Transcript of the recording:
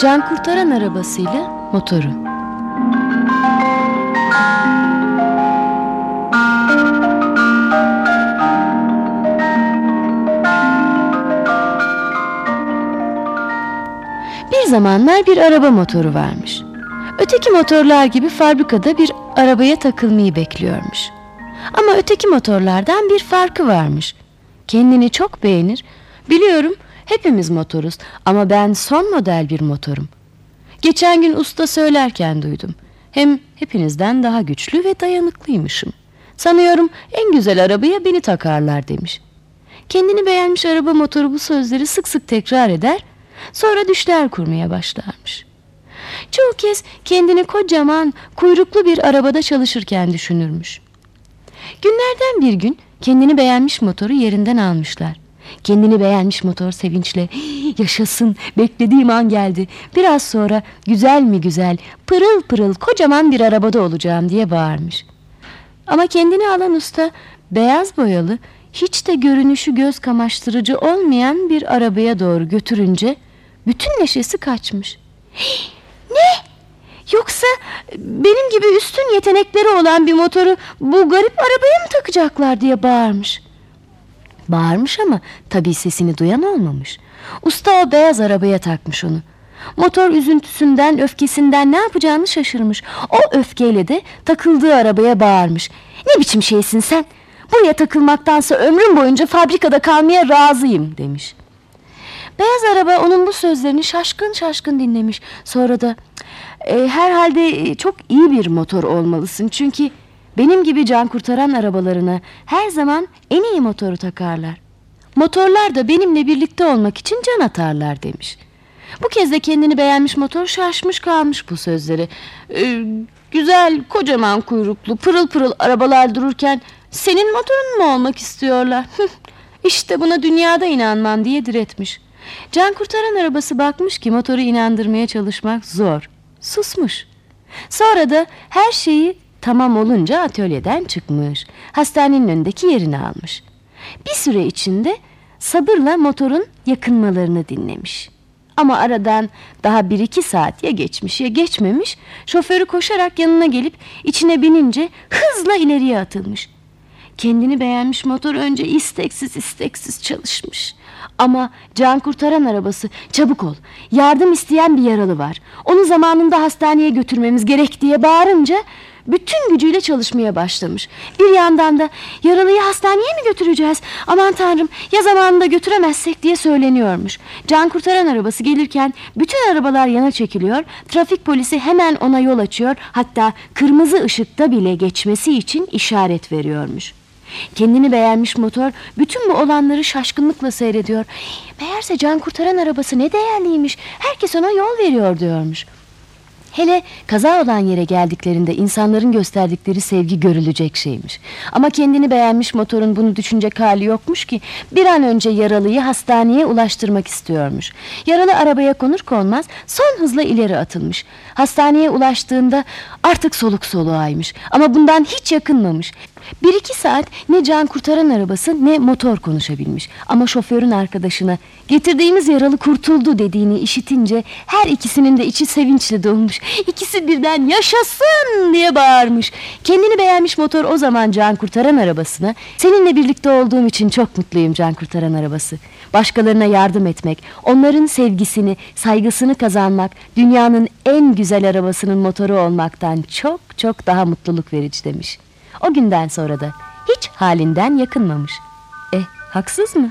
Can kurtaran arabasıyla motoru. Bir zamanlar bir araba motoru varmış. Öteki motorlar gibi fabrikada bir arabaya takılmayı bekliyormuş. Ama öteki motorlardan bir farkı varmış. Kendini çok beğenir. Biliyorum hepimiz motoruz ama ben son model bir motorum. Geçen gün usta söylerken duydum. Hem hepinizden daha güçlü ve dayanıklıymışım. Sanıyorum en güzel arabaya beni takarlar demiş. Kendini beğenmiş araba motoru bu sözleri sık sık tekrar eder, sonra düşler kurmaya başlarmış. Çoğu kez kendini kocaman, kuyruklu bir arabada çalışırken düşünürmüş. Günlerden bir gün kendini beğenmiş motoru yerinden almışlar. Kendini beğenmiş motor sevinçle yaşasın beklediğim an geldi. Biraz sonra güzel mi güzel pırıl pırıl kocaman bir arabada olacağım diye bağırmış. Ama kendini alan usta beyaz boyalı hiç de görünüşü göz kamaştırıcı olmayan bir arabaya doğru götürünce bütün neşesi kaçmış. Ne? Yoksa benim gibi üstün yetenekleri olan bir motoru bu garip arabaya mı takacaklar diye bağırmış. Bağırmış ama tabii sesini duyan olmamış. Usta o beyaz arabaya takmış onu. Motor üzüntüsünden, öfkesinden ne yapacağını şaşırmış. O öfkeyle de takıldığı arabaya bağırmış. Ne biçim şeysin sen? Buraya takılmaktansa ömrüm boyunca fabrikada kalmaya razıyım demiş. Beyaz araba onun bu sözlerini şaşkın şaşkın dinlemiş. Sonra da e, herhalde çok iyi bir motor olmalısın. Çünkü benim gibi can kurtaran arabalarına her zaman en iyi motoru takarlar. Motorlar da benimle birlikte olmak için can atarlar demiş. Bu kez de kendini beğenmiş motor şaşmış kalmış bu sözleri. Ee, güzel, kocaman kuyruklu, pırıl pırıl arabalar dururken senin motorun mu olmak istiyorlar? işte buna dünyada inanmam diye diretmiş. Can kurtaran arabası bakmış ki motoru inandırmaya çalışmak zor. Susmuş. Sonra da her şeyi tamam olunca atölyeden çıkmış. Hastanenin önündeki yerini almış. Bir süre içinde sabırla motorun yakınmalarını dinlemiş. Ama aradan daha bir iki saat ya geçmiş ya geçmemiş şoförü koşarak yanına gelip içine binince hızla ileriye atılmış. Kendini beğenmiş motor önce isteksiz isteksiz çalışmış. Ama can kurtaran arabası çabuk ol yardım isteyen bir yaralı var. Onu zamanında hastaneye götürmemiz gerek diye bağırınca bütün gücüyle çalışmaya başlamış. Bir yandan da yaralıyı hastaneye mi götüreceğiz? Aman tanrım ya zamanında götüremezsek diye söyleniyormuş. Can kurtaran arabası gelirken bütün arabalar yana çekiliyor. Trafik polisi hemen ona yol açıyor. Hatta kırmızı ışıkta bile geçmesi için işaret veriyormuş. Kendini beğenmiş motor bütün bu olanları şaşkınlıkla seyrediyor. Meğerse can kurtaran arabası ne değerliymiş. Herkes ona yol veriyor diyormuş. Hele kaza olan yere geldiklerinde insanların gösterdikleri sevgi görülecek şeymiş. Ama kendini beğenmiş motorun bunu düşünecek hali yokmuş ki bir an önce yaralıyı hastaneye ulaştırmak istiyormuş. Yaralı arabaya konur konmaz son hızla ileri atılmış. Hastaneye ulaştığında artık soluk soluğaymış ama bundan hiç yakınmamış. Bir iki saat ne can kurtaran arabası ne motor konuşabilmiş. Ama şoförün arkadaşına getirdiğimiz yaralı kurtuldu dediğini işitince her ikisinin de içi sevinçle dolmuş. İkisi birden yaşasın diye bağırmış. Kendini beğenmiş motor o zaman can kurtaran arabasına seninle birlikte olduğum için çok mutluyum can kurtaran arabası. Başkalarına yardım etmek, onların sevgisini, saygısını kazanmak dünyanın en güzel arabasının motoru olmaktan çok çok daha mutluluk verici demiş. O günden sonra da hiç halinden yakınmamış. E haksız mı?